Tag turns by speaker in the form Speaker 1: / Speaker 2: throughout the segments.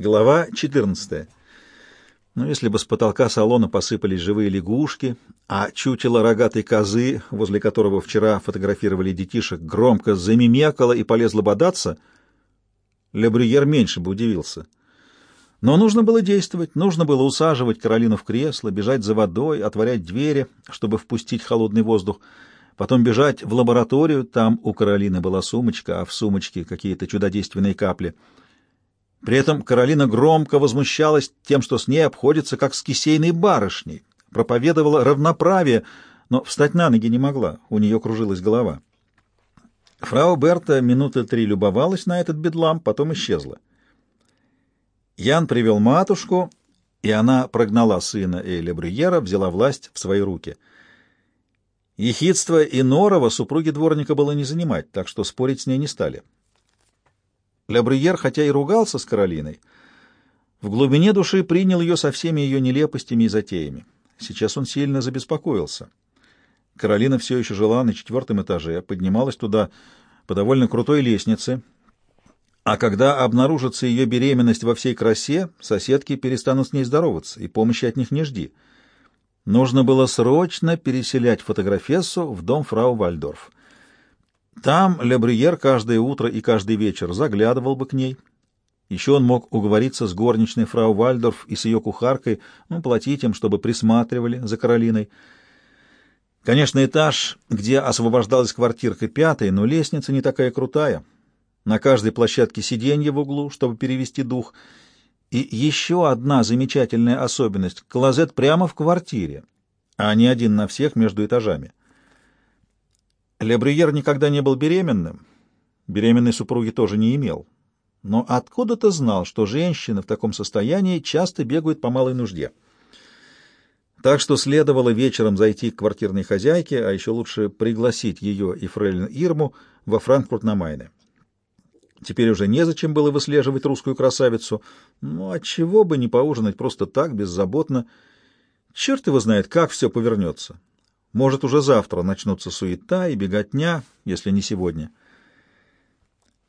Speaker 1: Глава 14. Ну, если бы с потолка салона посыпались живые лягушки, а чучело рогатой козы, возле которого вчера фотографировали детишек, громко замимекало и полезло бодаться, Лебрюер меньше бы удивился. Но нужно было действовать, нужно было усаживать Каролину в кресло, бежать за водой, отворять двери, чтобы впустить холодный воздух, потом бежать в лабораторию, там у Каролины была сумочка, а в сумочке какие-то чудодейственные капли — при этом Каролина громко возмущалась тем, что с ней обходится как с кисейной барышней, проповедовала равноправие, но встать на ноги не могла, у нее кружилась голова. Фрау Берта минуты три любовалась на этот бедлам, потом исчезла. Ян привел матушку, и она прогнала сына Эйля Брюера, взяла власть в свои руки. Ехидство и норова супруги дворника было не занимать, так что спорить с ней не стали. Лябрюер, хотя и ругался с Каролиной, в глубине души принял ее со всеми ее нелепостями и затеями. Сейчас он сильно забеспокоился. Каролина все еще жила на четвертом этаже, поднималась туда по довольно крутой лестнице, а когда обнаружится ее беременность во всей красе, соседки перестанут с ней здороваться, и помощи от них не жди. Нужно было срочно переселять фотографессу в дом фрау Вальдорф. Там Ле каждое утро и каждый вечер заглядывал бы к ней. Еще он мог уговориться с горничной фрау Вальдорф и с ее кухаркой, ну, платить им, чтобы присматривали за Каролиной. Конечно, этаж, где освобождалась квартирка, пятый, но лестница не такая крутая. На каждой площадке сиденье в углу, чтобы перевести дух. И еще одна замечательная особенность — клозет прямо в квартире, а не один на всех между этажами. Лебрюер никогда не был беременным, беременной супруги тоже не имел. Но откуда-то знал, что женщины в таком состоянии часто бегают по малой нужде. Так что следовало вечером зайти к квартирной хозяйке, а еще лучше пригласить ее и фрейлин Ирму во Франкфурт на Майне. Теперь уже незачем было выслеживать русскую красавицу. Ну, отчего бы не поужинать просто так, беззаботно. Черт его знает, как все повернется. Может, уже завтра начнутся суета и беготня, если не сегодня.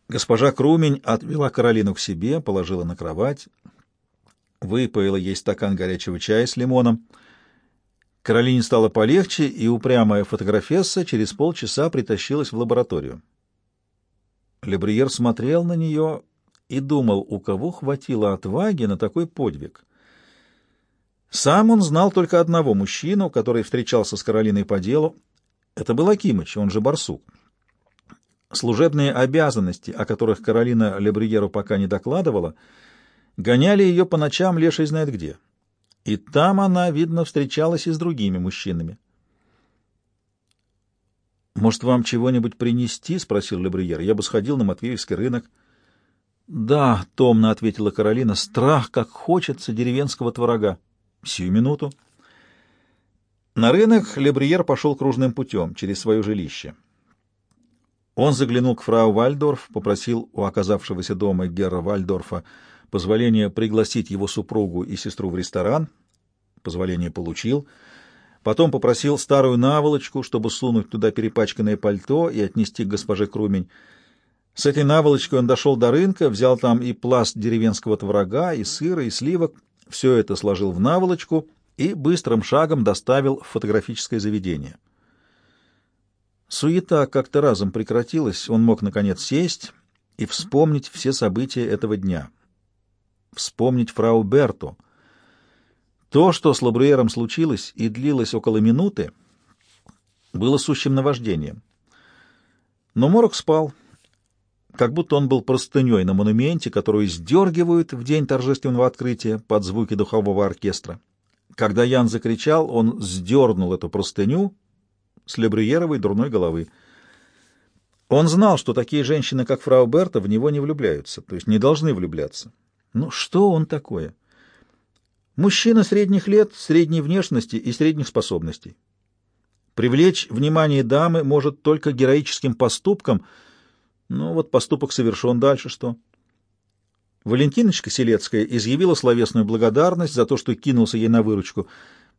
Speaker 1: Госпожа Крумень отвела Каролину к себе, положила на кровать, выпоила ей стакан горячего чая с лимоном. Каролине стало полегче, и упрямая фотографесса через полчаса притащилась в лабораторию. Лебриер смотрел на нее и думал, у кого хватило отваги на такой подвиг. Сам он знал только одного мужчину, который встречался с Каролиной по делу. Это был Акимыч, он же Барсук. Служебные обязанности, о которых Каролина Лебрюеру пока не докладывала, гоняли ее по ночам леший знает где. И там она, видно, встречалась и с другими мужчинами. «Может, вам чего-нибудь принести?» — спросил Лебрюер. «Я бы сходил на Матвеевский рынок». «Да», — томно ответила Каролина, — «страх, как хочется деревенского творога». Сию минуту. На рынок Лебриер пошел кружным путем, через свое жилище. Он заглянул к фрау Вальдорф, попросил у оказавшегося дома Герра Вальдорфа позволения пригласить его супругу и сестру в ресторан. Позволение получил. Потом попросил старую наволочку, чтобы сунуть туда перепачканное пальто и отнести к госпоже Крумень. С этой наволочкой он дошел до рынка, взял там и пласт деревенского творога, и сыра, и сливок, все это сложил в наволочку и быстрым шагом доставил в фотографическое заведение. Суета как-то разом прекратилась, он мог, наконец, сесть и вспомнить все события этого дня. Вспомнить фрау Берту. То, что с Лабруером случилось и длилось около минуты, было сущим наваждением. Но Морок спал, как будто он был простыней на монументе, которую сдергивают в день торжественного открытия под звуки духового оркестра. Когда Ян закричал, он сдернул эту простыню с лебрюеровой дурной головы. Он знал, что такие женщины, как фрау Берта, в него не влюбляются, то есть не должны влюбляться. Ну что он такое? Мужчина средних лет, средней внешности и средних способностей. Привлечь внимание дамы может только героическим поступком — ну, вот поступок совершен, дальше что? Валентиночка Селецкая изъявила словесную благодарность за то, что кинулся ей на выручку.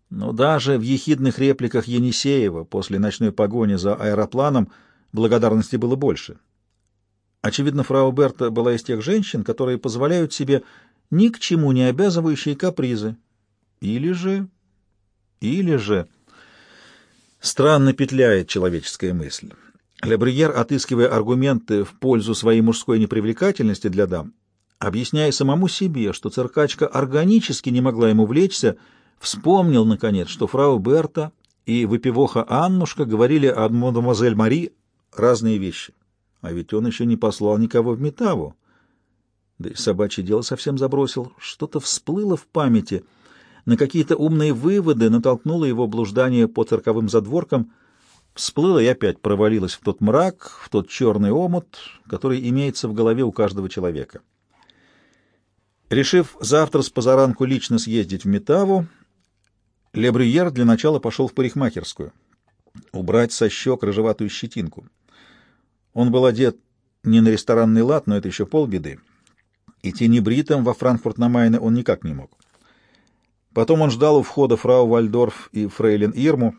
Speaker 1: Но даже в ехидных репликах Енисеева после ночной погони за аэропланом благодарности было больше. Очевидно, фрау Берта была из тех женщин, которые позволяют себе ни к чему не обязывающие капризы. Или же... Или же... Странно петляет человеческая мысль. Лебриер, отыскивая аргументы в пользу своей мужской непривлекательности для дам, объясняя самому себе, что циркачка органически не могла ему влечься, вспомнил, наконец, что фрау Берта и выпивоха Аннушка говорили о мадемуазель Мари разные вещи. А ведь он еще не послал никого в Метаву. Да и собачье дело совсем забросил. Что-то всплыло в памяти. На какие-то умные выводы натолкнуло его блуждание по цирковым задворкам. Всплыло и опять провалилось в тот мрак, в тот черный омут, который имеется в голове у каждого человека. Решив завтра с позаранку лично съездить в Метаву, Лебрюер для начала пошел в парикмахерскую, убрать со щек рыжеватую щетинку. Он был одет не на ресторанный лад, но это еще полбеды. Идти небритым во Франкфурт на Майне он никак не мог. Потом он ждал у входа фрау Вальдорф и фрейлин Ирму.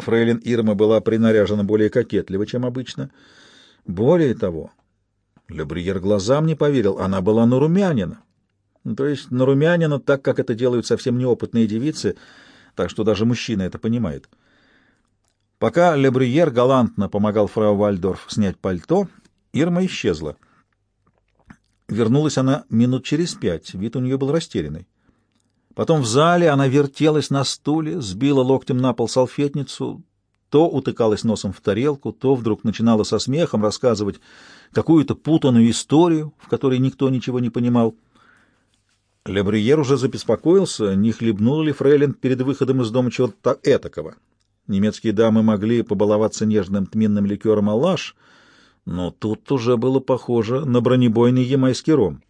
Speaker 1: Фрейлин Ирма была принаряжена более кокетливо, чем обычно. Более того, Лебриер глазам не поверил, она была нарумянина. Ну, то есть нарумянина так, как это делают совсем неопытные девицы, так что даже мужчина это понимает. Пока Лебриер галантно помогал фрау Вальдорф снять пальто, Ирма исчезла. Вернулась она минут через пять, вид у нее был растерянный. Потом в зале она вертелась на стуле, сбила локтем на пол салфетницу, то утыкалась носом в тарелку, то вдруг начинала со смехом рассказывать какую-то путанную историю, в которой никто ничего не понимал. Лебриер уже забеспокоился, не хлебнул ли Фрейлин перед выходом из дома чего-то этакого. Немецкие дамы могли побаловаться нежным тминным ликером «Аллаш», но тут уже было похоже на бронебойный ямайский ром.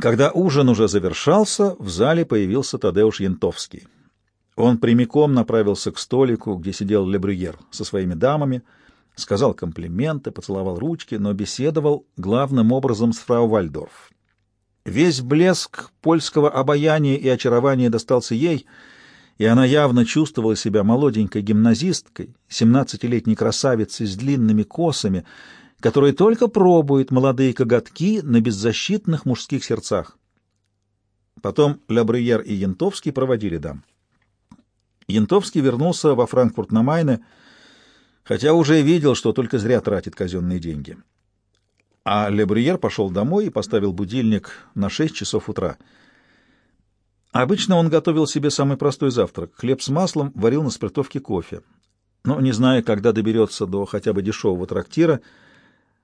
Speaker 1: Когда ужин уже завершался, в зале появился Тадеуш Янтовский. Он прямиком направился к столику, где сидел Лебрюер со своими дамами, сказал комплименты, поцеловал ручки, но беседовал главным образом с фрау Вальдорф. Весь блеск польского обаяния и очарования достался ей — и она явно чувствовала себя молоденькой гимназисткой, семнадцатилетней красавицей с длинными косами, которая только пробует молодые коготки на беззащитных мужских сердцах. Потом Лабрюер и Янтовский проводили дам. Янтовский вернулся во Франкфурт на Майне, хотя уже видел, что только зря тратит казенные деньги. А Лебрюер пошел домой и поставил будильник на шесть часов утра — Обычно он готовил себе самый простой завтрак. Хлеб с маслом варил на спиртовке кофе. Но, не зная, когда доберется до хотя бы дешевого трактира,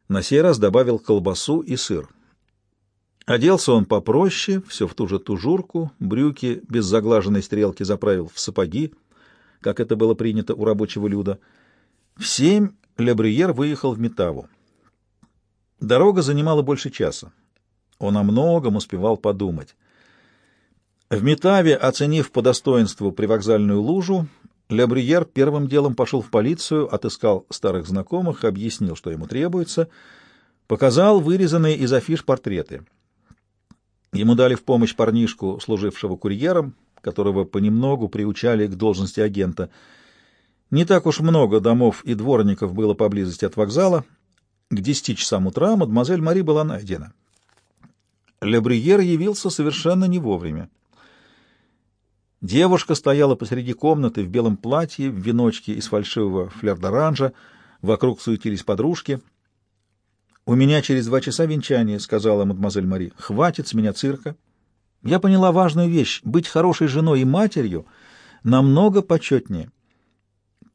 Speaker 1: на сей раз добавил колбасу и сыр. Оделся он попроще, все в ту же тужурку, брюки без заглаженной стрелки заправил в сапоги, как это было принято у рабочего люда. В семь Лебрюер выехал в Метаву. Дорога занимала больше часа. Он о многом успевал подумать. В Метаве, оценив по достоинству привокзальную лужу, Лебриер первым делом пошел в полицию, отыскал старых знакомых, объяснил, что ему требуется, показал вырезанные из афиш портреты. Ему дали в помощь парнишку, служившего курьером, которого понемногу приучали к должности агента. Не так уж много домов и дворников было поблизости от вокзала. К десяти часам утра мадемуазель Мари была найдена. Лебриер явился совершенно не вовремя. Девушка стояла посреди комнаты в белом платье, в веночке из фальшивого флердоранжа, вокруг суетились подружки. «У меня через два часа венчание», — сказала мадемуазель Мари. «Хватит с меня цирка. Я поняла важную вещь. Быть хорошей женой и матерью намного почетнее».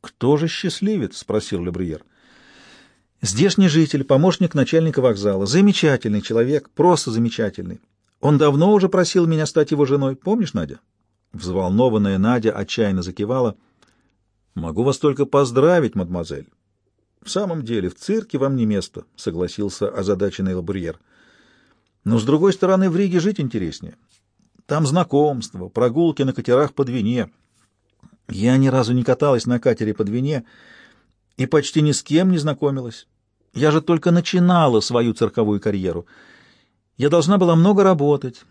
Speaker 1: «Кто же счастливец?» — спросил Лебриер. «Здешний житель, помощник начальника вокзала. Замечательный человек, просто замечательный. Он давно уже просил меня стать его женой. Помнишь, Надя?» Взволнованная Надя отчаянно закивала. «Могу вас только поздравить, мадемуазель». «В самом деле, в цирке вам не место», — согласился озадаченный лабурьер. «Но, с другой стороны, в Риге жить интереснее. Там знакомства, прогулки на катерах по Двине. Я ни разу не каталась на катере по Двине и почти ни с кем не знакомилась. Я же только начинала свою цирковую карьеру. Я должна была много работать,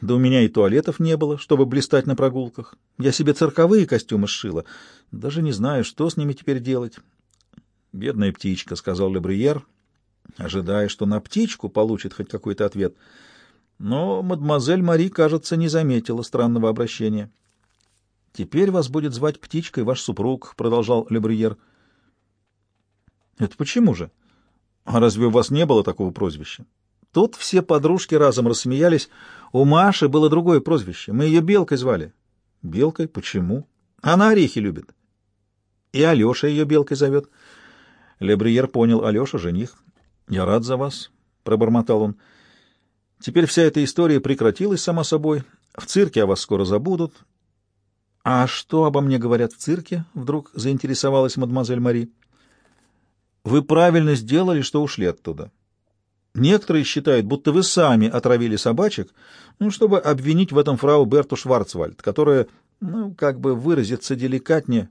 Speaker 1: да у меня и туалетов не было, чтобы блистать на прогулках. Я себе цирковые костюмы сшила. Даже не знаю, что с ними теперь делать. — Бедная птичка, — сказал Лебриер, ожидая, что на птичку получит хоть какой-то ответ. Но мадемуазель Мари, кажется, не заметила странного обращения. «Теперь вас будет звать птичкой ваш супруг», — продолжал Лебрюер. «Это почему же? А разве у вас не было такого прозвища?» Тут все подружки разом рассмеялись. У Маши было другое прозвище. Мы ее Белкой звали. Белкой? Почему? Она орехи любит. И Алеша ее Белкой зовет. Лебриер понял, Алеша — жених. «Я рад за вас», — пробормотал он. «Теперь вся эта история прекратилась сама собой. В цирке о вас скоро забудут». «А что обо мне говорят в цирке?» — вдруг заинтересовалась мадемуазель Мари. «Вы правильно сделали, что ушли оттуда. Некоторые считают, будто вы сами отравили собачек, ну, чтобы обвинить в этом фрау Берту Шварцвальд, которая, ну, как бы выразиться деликатнее.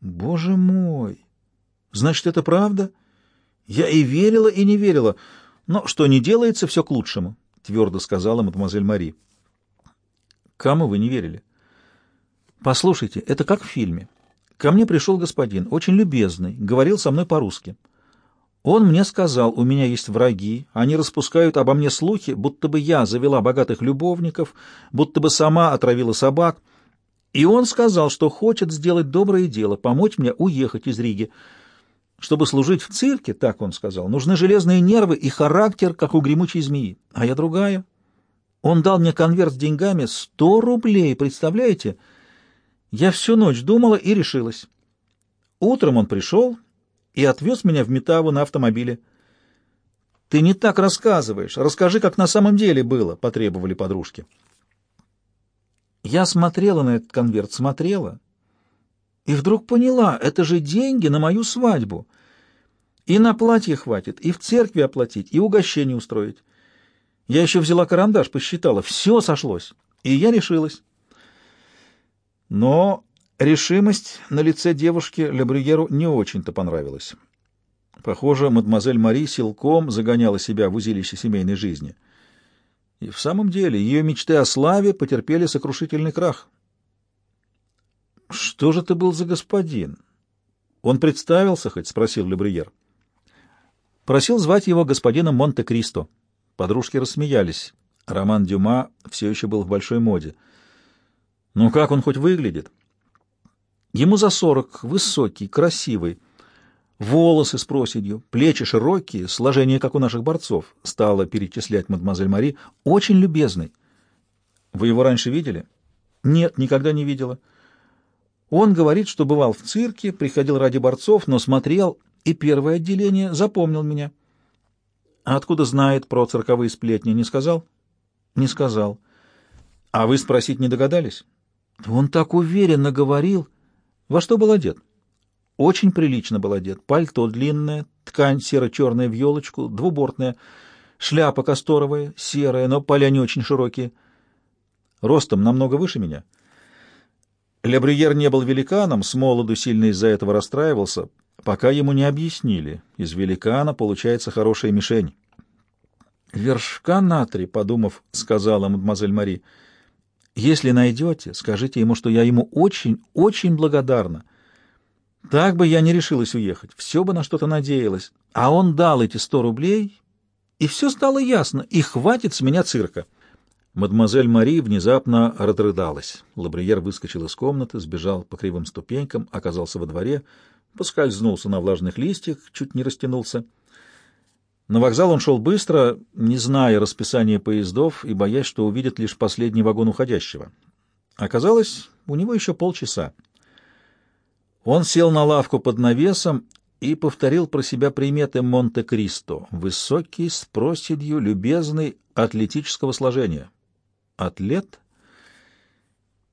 Speaker 1: Боже мой! Значит, это правда? Я и верила, и не верила. Но что не делается, все к лучшему, — твердо сказала мадемуазель Мари. Кому вы не верили? Послушайте, это как в фильме. Ко мне пришел господин, очень любезный, говорил со мной по-русски. Он мне сказал, у меня есть враги, они распускают обо мне слухи, будто бы я завела богатых любовников, будто бы сама отравила собак. И он сказал, что хочет сделать доброе дело, помочь мне уехать из Риги. Чтобы служить в цирке, так он сказал, нужны железные нервы и характер, как у гремучей змеи. А я другая. Он дал мне конверт с деньгами, сто рублей, представляете? Я всю ночь думала и решилась. Утром он пришел и отвез меня в Метаву на автомобиле. «Ты не так рассказываешь. Расскажи, как на самом деле было», — потребовали подружки. Я смотрела на этот конверт, смотрела, и вдруг поняла, это же деньги на мою свадьбу. И на платье хватит, и в церкви оплатить, и угощение устроить. Я еще взяла карандаш, посчитала, все сошлось, и я решилась. Но Решимость на лице девушки Лебрюеру не очень-то понравилась. Похоже, мадемуазель Мари силком загоняла себя в узилище семейной жизни. И в самом деле ее мечты о славе потерпели сокрушительный крах. «Что же ты был за господин?» «Он представился хоть?» — спросил Лебрюер. Просил звать его господином Монте-Кристо. Подружки рассмеялись. Роман Дюма все еще был в большой моде. «Ну как он хоть выглядит?» Ему за сорок, высокий, красивый, волосы с проседью, плечи широкие, сложение, как у наших борцов, стала перечислять мадемуазель Мари, очень любезный. Вы его раньше видели? Нет, никогда не видела. Он говорит, что бывал в цирке, приходил ради борцов, но смотрел, и первое отделение запомнил меня. А откуда знает про цирковые сплетни, не сказал? Не сказал. А вы спросить не догадались? Он так уверенно говорил... Во что был одет? Очень прилично был одет. Пальто длинное, ткань серо-черная в елочку, двубортная, шляпа касторовая, серая, но поля не очень широкие. Ростом намного выше меня. Лебрюер не был великаном, с молоду сильно из-за этого расстраивался, пока ему не объяснили. Из великана получается хорошая мишень. «Вершка на три», — подумав, сказала мадемуазель Мари, — если найдете, скажите ему, что я ему очень, очень благодарна. Так бы я не решилась уехать, все бы на что-то надеялась. А он дал эти сто рублей, и все стало ясно, и хватит с меня цирка. Мадемуазель Мари внезапно разрыдалась. Лабриер выскочил из комнаты, сбежал по кривым ступенькам, оказался во дворе, поскользнулся на влажных листьях, чуть не растянулся. На вокзал он шел быстро, не зная расписания поездов и боясь, что увидит лишь последний вагон уходящего. Оказалось, у него еще полчаса. Он сел на лавку под навесом и повторил про себя приметы Монте-Кристо. Высокий, с проседью, любезный, атлетического сложения. Атлет?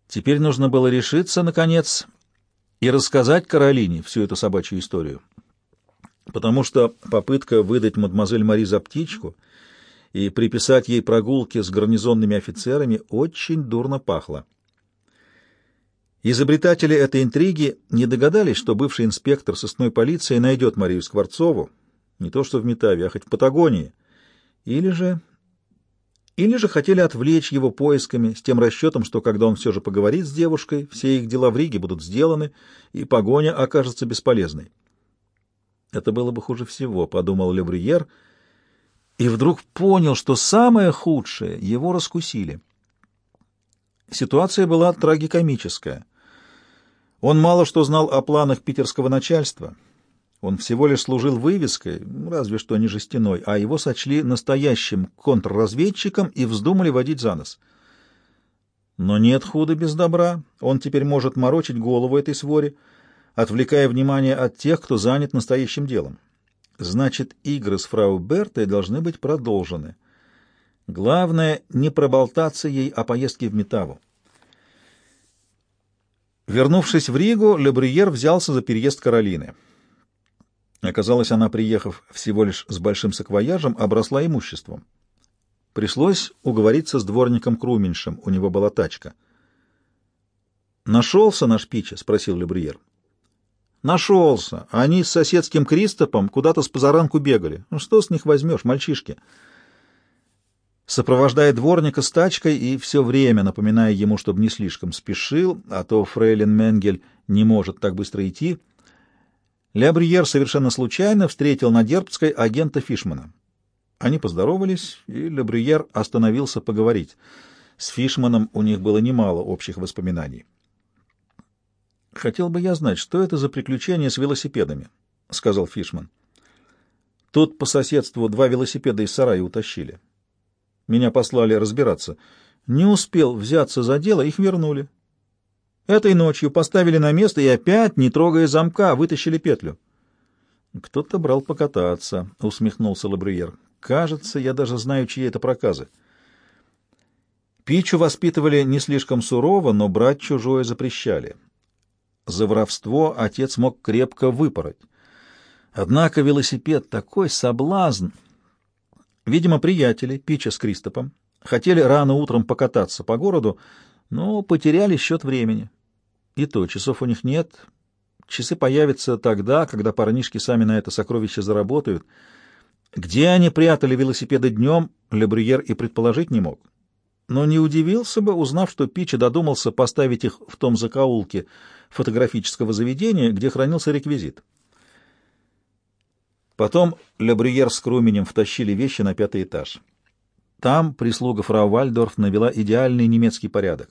Speaker 1: Теперь нужно было решиться, наконец, и рассказать Каролине всю эту собачью историю потому что попытка выдать мадемуазель Мари за птичку и приписать ей прогулки с гарнизонными офицерами очень дурно пахло. Изобретатели этой интриги не догадались, что бывший инспектор сосной полиции найдет Марию Скворцову, не то что в Метаве, а хоть в Патагонии, или же... Или же хотели отвлечь его поисками с тем расчетом, что когда он все же поговорит с девушкой, все их дела в Риге будут сделаны, и погоня окажется бесполезной. Это было бы хуже всего, — подумал Лебриер, и вдруг понял, что самое худшее — его раскусили. Ситуация была трагикомическая. Он мало что знал о планах питерского начальства. Он всего лишь служил вывеской, разве что не жестяной, а его сочли настоящим контрразведчиком и вздумали водить за нос. Но нет худа без добра, он теперь может морочить голову этой своре, отвлекая внимание от тех, кто занят настоящим делом. Значит, игры с фрау Бертой должны быть продолжены. Главное — не проболтаться ей о поездке в Метаву. Вернувшись в Ригу, Лебриер взялся за переезд Каролины. Оказалось, она, приехав всего лишь с большим саквояжем, обросла имуществом. Пришлось уговориться с дворником Круменьшем, у него была тачка. «Нашелся наш Пича?» — спросил Лебриер. «Нашелся. Они с соседским Кристопом куда-то с позаранку бегали. Ну что с них возьмешь, мальчишки?» Сопровождая дворника с тачкой и все время напоминая ему, чтобы не слишком спешил, а то фрейлин Менгель не может так быстро идти, Лябриер совершенно случайно встретил на Дербской агента Фишмана. Они поздоровались, и Лябриер остановился поговорить. С Фишманом у них было немало общих воспоминаний. «Хотел бы я знать, что это за приключения с велосипедами», — сказал Фишман. «Тут по соседству два велосипеда из сарая утащили. Меня послали разбираться. Не успел взяться за дело, их вернули. Этой ночью поставили на место и опять, не трогая замка, вытащили петлю. «Кто-то брал покататься», — усмехнулся Лабриер. «Кажется, я даже знаю, чьи это проказы». Пичу воспитывали не слишком сурово, но брать чужое запрещали. За воровство отец мог крепко выпороть. Однако велосипед — такой соблазн — Видимо, приятели, Пича с Кристопом, хотели рано утром покататься по городу, но потеряли счет времени. И то, часов у них нет. Часы появятся тогда, когда парнишки сами на это сокровище заработают. Где они прятали велосипеды днем, Лебрюер и предположить не мог. Но не удивился бы, узнав, что Пича додумался поставить их в том закоулке фотографического заведения, где хранился реквизит. Потом Лебрюер с Круменем втащили вещи на пятый этаж. Там прислуга фрау Вальдорф навела идеальный немецкий порядок.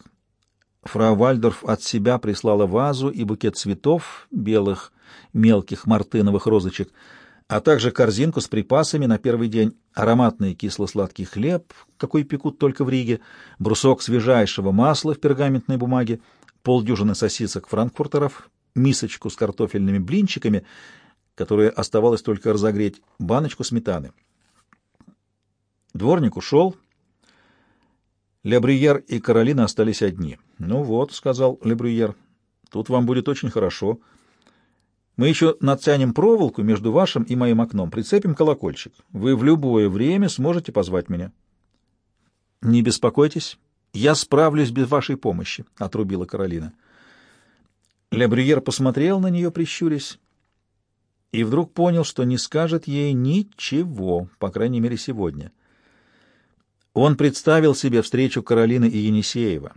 Speaker 1: Фрау Вальдорф от себя прислала вазу и букет цветов, белых, мелких мартыновых розочек, а также корзинку с припасами на первый день, ароматный кисло-сладкий хлеб, какой пекут только в Риге, брусок свежайшего масла в пергаментной бумаге, полдюжины сосисок франкфуртеров, мисочку с картофельными блинчиками — которое оставалось только разогреть, баночку сметаны. Дворник ушел. Лебрюер и Каролина остались одни. «Ну вот», — сказал Лебрюер, — «тут вам будет очень хорошо. Мы еще натянем проволоку между вашим и моим окном, прицепим колокольчик. Вы в любое время сможете позвать меня». «Не беспокойтесь, я справлюсь без вашей помощи», — отрубила Каролина. Лебрюер посмотрел на нее, прищурясь, и вдруг понял, что не скажет ей ничего, по крайней мере, сегодня. Он представил себе встречу Каролины и Енисеева.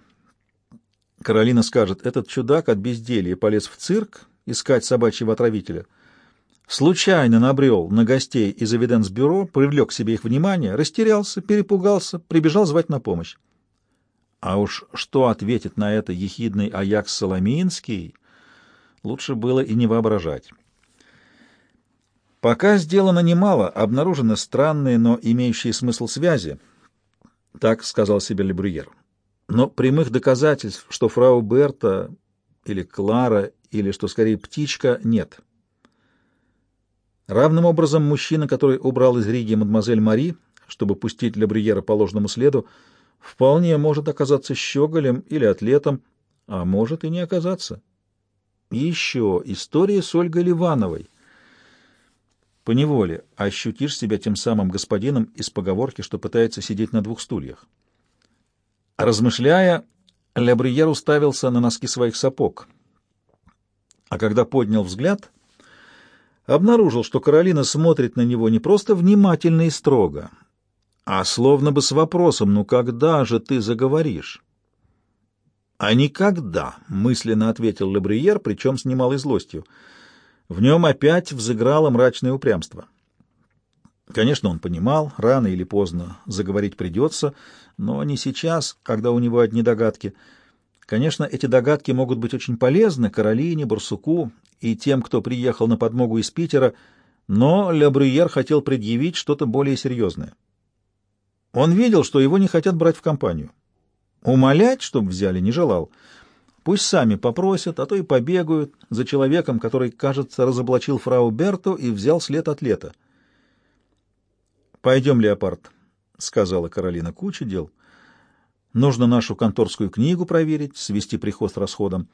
Speaker 1: Каролина скажет, этот чудак от безделья полез в цирк искать собачьего отравителя. Случайно набрел на гостей из Эвиденс-бюро, привлек к себе их внимание, растерялся, перепугался, прибежал звать на помощь. А уж что ответит на это ехидный Аякс Соломинский, лучше было и не воображать. Пока сделано немало, обнаружены странные, но имеющие смысл связи, так сказал себе Лебрюер. Но прямых доказательств, что фрау Берта или Клара, или, что скорее, птичка, нет. Равным образом мужчина, который убрал из Риги мадемуазель Мари, чтобы пустить Лебрюера по ложному следу, вполне может оказаться щеголем или атлетом, а может и не оказаться. И еще история с Ольгой Ливановой — поневоле ощутишь себя тем самым господином из поговорки, что пытается сидеть на двух стульях. Размышляя, Лебриер уставился на носки своих сапог, а когда поднял взгляд, обнаружил, что Каролина смотрит на него не просто внимательно и строго, а словно бы с вопросом «Ну когда же ты заговоришь?» «А никогда», — мысленно ответил Лебриер, причем с немалой злостью. В нем опять взыграло мрачное упрямство. Конечно, он понимал, рано или поздно заговорить придется, но не сейчас, когда у него одни догадки. Конечно, эти догадки могут быть очень полезны Каролине, Барсуку и тем, кто приехал на подмогу из Питера, но Ле Брюер хотел предъявить что-то более серьезное. Он видел, что его не хотят брать в компанию. Умолять, чтобы взяли, не желал. Пусть сами попросят, а то и побегают за человеком, который, кажется, разоблачил фрау Берту и взял след от лета. «Пойдем, Леопард», — сказала Каролина, — «куча дел. Нужно нашу конторскую книгу проверить, свести приход с расходом.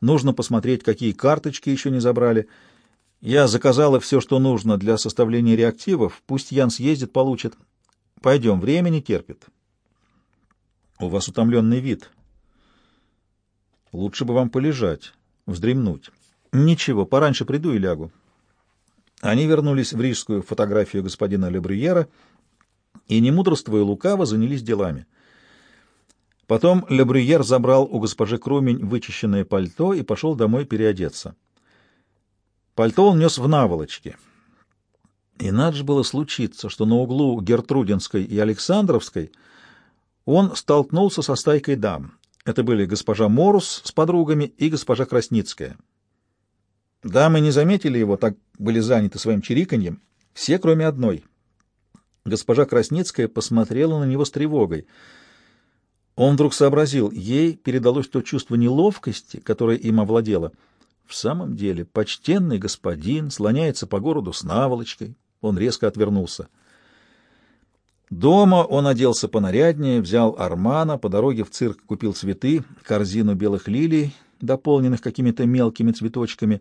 Speaker 1: Нужно посмотреть, какие карточки еще не забрали. Я заказала все, что нужно для составления реактивов. Пусть Ян съездит, получит. Пойдем, время не терпит. У вас утомленный вид. Лучше бы вам полежать, вздремнуть. Ничего, пораньше приду и лягу. Они вернулись в рижскую фотографию господина Лебрюера и, не мудрствуя лукаво, занялись делами. Потом Лебрюер забрал у госпожи Крумень вычищенное пальто и пошел домой переодеться. Пальто он нес в наволочке. И надо же было случиться, что на углу Гертрудинской и Александровской он столкнулся со стайкой дам. Это были госпожа Морус с подругами и госпожа Красницкая. Дамы не заметили его, так были заняты своим чириканьем, все, кроме одной. Госпожа Красницкая посмотрела на него с тревогой. Он вдруг сообразил, ей передалось то чувство неловкости, которое им овладело. В самом деле, почтенный господин слоняется по городу с наволочкой. Он резко отвернулся. Дома он оделся понаряднее, взял армана, по дороге в цирк купил цветы, корзину белых лилий, дополненных какими-то мелкими цветочками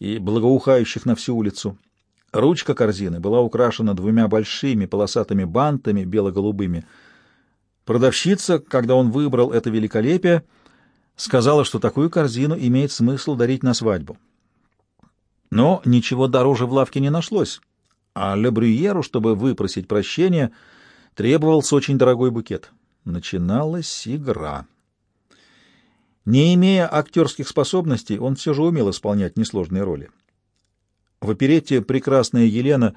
Speaker 1: и благоухающих на всю улицу. Ручка корзины была украшена двумя большими полосатыми бантами бело-голубыми. Продавщица, когда он выбрал это великолепие, сказала, что такую корзину имеет смысл дарить на свадьбу. Но ничего дороже в лавке не нашлось, а Ле Брюеру, чтобы выпросить прощения, — Требовался очень дорогой букет. Начиналась игра. Не имея актерских способностей, он все же умел исполнять несложные роли. В оперете «Прекрасная Елена»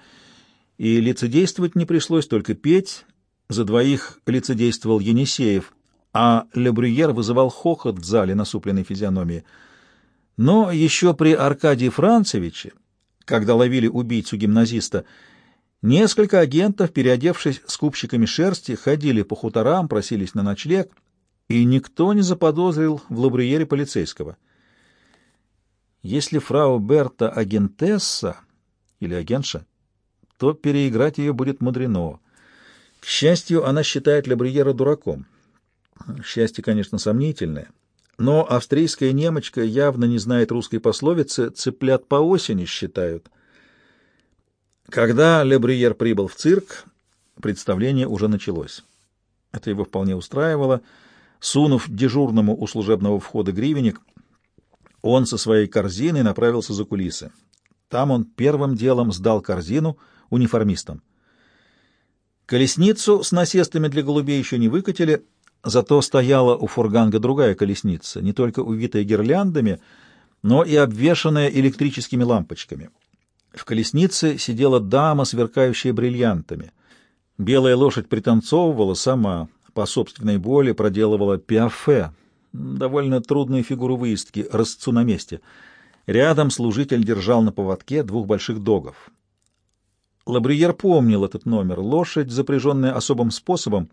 Speaker 1: и лицедействовать не пришлось, только петь. За двоих лицедействовал Енисеев, а Ле Брюер вызывал хохот в зале насупленной физиономии. Но еще при Аркадии Францевиче, когда ловили убийцу-гимназиста, Несколько агентов, переодевшись скупщиками шерсти, ходили по хуторам, просились на ночлег, и никто не заподозрил в лабриере полицейского. Если фрау Берта агентесса или агентша, то переиграть ее будет мудрено. К счастью, она считает Лабриера дураком. Счастье, конечно, сомнительное, но австрийская немочка явно не знает русской пословицы «цыплят по осени считают». Когда Лебриер прибыл в цирк, представление уже началось. Это его вполне устраивало. Сунув дежурному у служебного входа гривенник, он со своей корзиной направился за кулисы. Там он первым делом сдал корзину униформистам. Колесницу с насестами для голубей еще не выкатили, зато стояла у фурганга другая колесница, не только увитая гирляндами, но и обвешанная электрическими лампочками. В колеснице сидела дама, сверкающая бриллиантами. Белая лошадь пританцовывала сама, по собственной боли проделывала пиафе, довольно трудную фигуру выездки, рысцу на месте. Рядом служитель держал на поводке двух больших догов. Лабриер помнил этот номер. Лошадь, запряженная особым способом,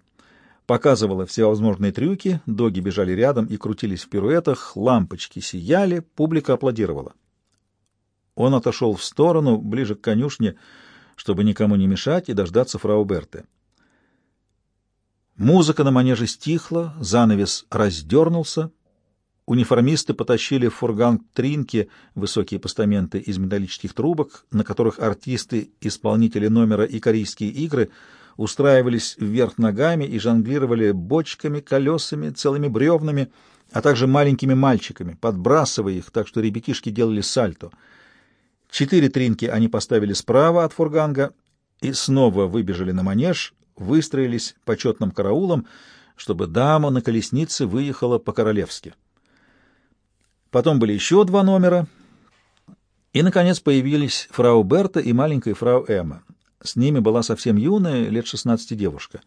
Speaker 1: показывала всевозможные трюки, доги бежали рядом и крутились в пируэтах, лампочки сияли, публика аплодировала. Он отошел в сторону, ближе к конюшне, чтобы никому не мешать и дождаться фрау Берты. Музыка на манеже стихла, занавес раздернулся. Униформисты потащили в фурган тринки, высокие постаменты из металлических трубок, на которых артисты, исполнители номера и корейские игры устраивались вверх ногами и жонглировали бочками, колесами, целыми бревнами, а также маленькими мальчиками, подбрасывая их, так что ребятишки делали сальто — Четыре тринки они поставили справа от фурганга и снова выбежали на манеж, выстроились почетным караулом, чтобы дама на колеснице выехала по-королевски. Потом были еще два номера, И, наконец, появились фрау Берта и маленькая фрау Эмма. С ними была совсем юная, лет шестнадцати девушка.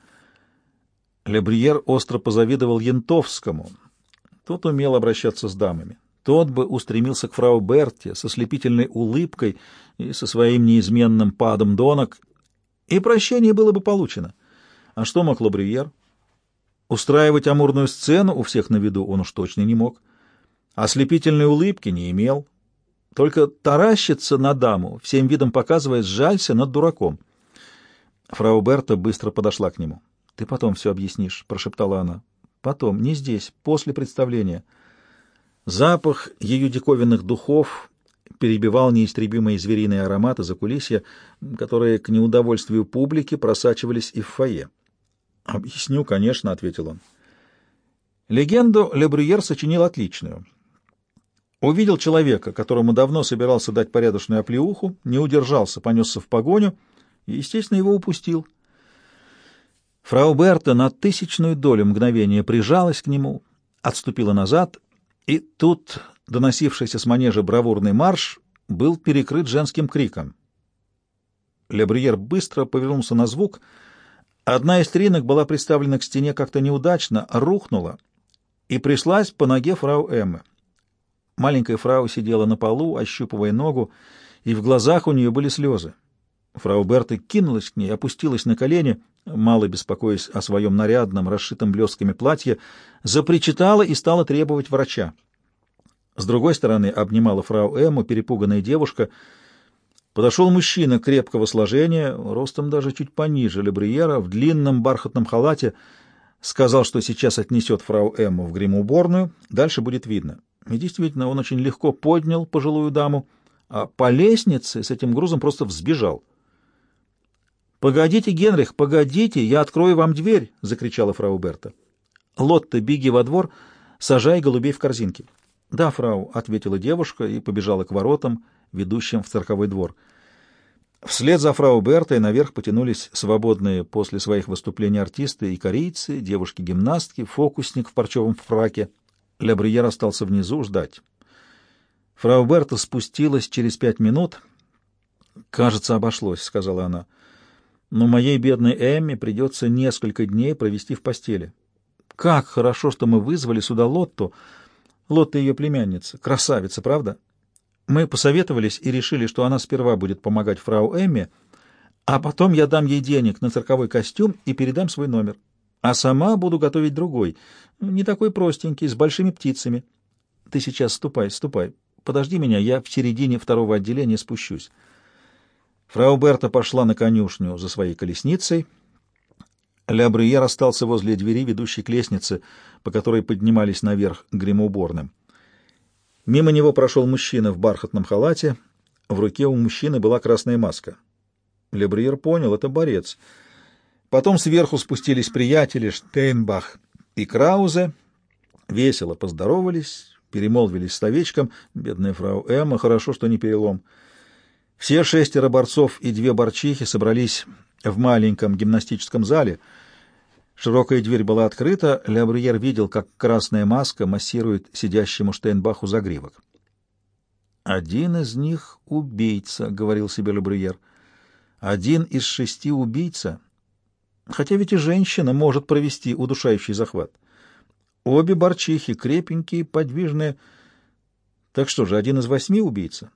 Speaker 1: Лебриер остро позавидовал Янтовскому. Тот умел обращаться с дамами. Тот бы устремился к фрау Берте со слепительной улыбкой и со своим неизменным падом донок, и прощение было бы получено. А что мог Лабриер? Устраивать амурную сцену у всех на виду он уж точно не мог. Ослепительной улыбки не имел. Только таращится на даму, всем видом показывая «сжалься над дураком». Фрау Берта быстро подошла к нему. «Ты потом все объяснишь», — прошептала она. «Потом, не здесь, после представления». Запах ее диковинных духов перебивал неистребимые звериные ароматы закулисья, которые к неудовольствию публики просачивались и в фойе. «Объясню, конечно», — ответил он. Легенду Лебрюер сочинил отличную. Увидел человека, которому давно собирался дать порядочную оплеуху, не удержался, понесся в погоню и, естественно, его упустил. Фрау Берта на тысячную долю мгновения прижалась к нему, отступила назад, и тут доносившийся с манежа бравурный марш был перекрыт женским криком. Лебриер быстро повернулся на звук. Одна из тринок была приставлена к стене как-то неудачно, рухнула и пришлась по ноге фрау Эммы. Маленькая фрау сидела на полу, ощупывая ногу, и в глазах у нее были слезы. Фрау Берта кинулась к ней, опустилась на колени, мало беспокоясь о своем нарядном, расшитом блестками платье, запричитала и стала требовать врача. С другой стороны обнимала фрау Эмму перепуганная девушка. Подошел мужчина крепкого сложения, ростом даже чуть пониже Лебриера, в длинном бархатном халате, сказал, что сейчас отнесет фрау Эмму в гримуборную, дальше будет видно. И действительно, он очень легко поднял пожилую даму, а по лестнице с этим грузом просто взбежал. «Погодите, Генрих, погодите, я открою вам дверь!» — закричала фрау Берта. «Лотта, беги во двор, сажай голубей в корзинки». «Да, фрау», — ответила девушка и побежала к воротам, ведущим в цирковой двор. Вслед за фрау Бертой наверх потянулись свободные после своих выступлений артисты и корейцы, девушки-гимнастки, фокусник в парчевом фраке — Лебриер остался внизу ждать. Фрау Берта спустилась через пять минут. «Кажется, обошлось», — сказала она. «Но моей бедной Эмме придется несколько дней провести в постели. Как хорошо, что мы вызвали сюда Лотту. Лотта ее племянница. Красавица, правда? Мы посоветовались и решили, что она сперва будет помогать фрау Эмме, а потом я дам ей денег на цирковой костюм и передам свой номер а сама буду готовить другой, не такой простенький, с большими птицами. Ты сейчас ступай, ступай. Подожди меня, я в середине второго отделения спущусь. Фрау Берта пошла на конюшню за своей колесницей. Ля Брюер остался возле двери, ведущей к лестнице, по которой поднимались наверх гримоуборным. Мимо него прошел мужчина в бархатном халате. В руке у мужчины была красная маска. Лебриер понял, это борец — Потом сверху спустились приятели Штейнбах и Краузе, весело поздоровались, перемолвились словечком. Бедная фрау Эмма, хорошо, что не перелом. Все шестеро борцов и две борчихи собрались в маленьком гимнастическом зале. Широкая дверь была открыта, Лябрюер видел, как красная маска массирует сидящему Штейнбаху загривок. «Один из них — убийца», — говорил себе Лябрюер. «Один из шести убийца» Хотя ведь и женщина может провести удушающий захват. Обе борчихи крепенькие, подвижные. Так что же, один из восьми убийца?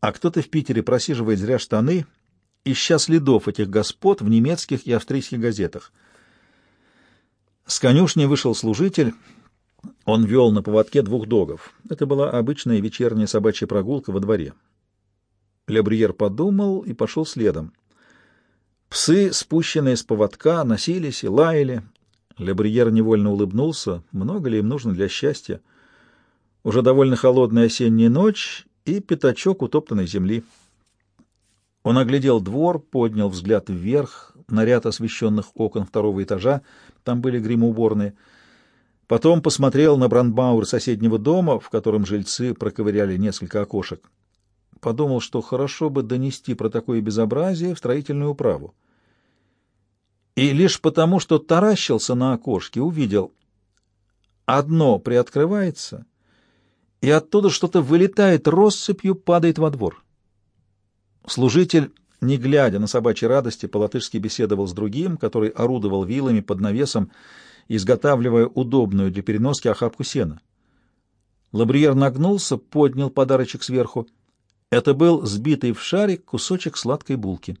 Speaker 1: А кто-то в Питере просиживает зря штаны, ища следов этих господ в немецких и австрийских газетах. С конюшни вышел служитель. Он вел на поводке двух догов. Это была обычная вечерняя собачья прогулка во дворе. Лебриер подумал и пошел следом. Псы, спущенные с поводка, носились и лаяли. Лебриер невольно улыбнулся. Много ли им нужно для счастья? Уже довольно холодная осенняя ночь и пятачок утоптанной земли. Он оглядел двор, поднял взгляд вверх на ряд освещенных окон второго этажа. Там были гримоуборные. Потом посмотрел на брандбауэр соседнего дома, в котором жильцы проковыряли несколько окошек. Подумал, что хорошо бы донести про такое безобразие в строительную управу и лишь потому, что таращился на окошке, увидел. Одно приоткрывается, и оттуда что-то вылетает россыпью, падает во двор. Служитель, не глядя на собачьи радости, по-латышски беседовал с другим, который орудовал вилами под навесом, изготавливая удобную для переноски охапку сена. Лабриер нагнулся, поднял подарочек сверху. Это был сбитый в шарик кусочек сладкой булки.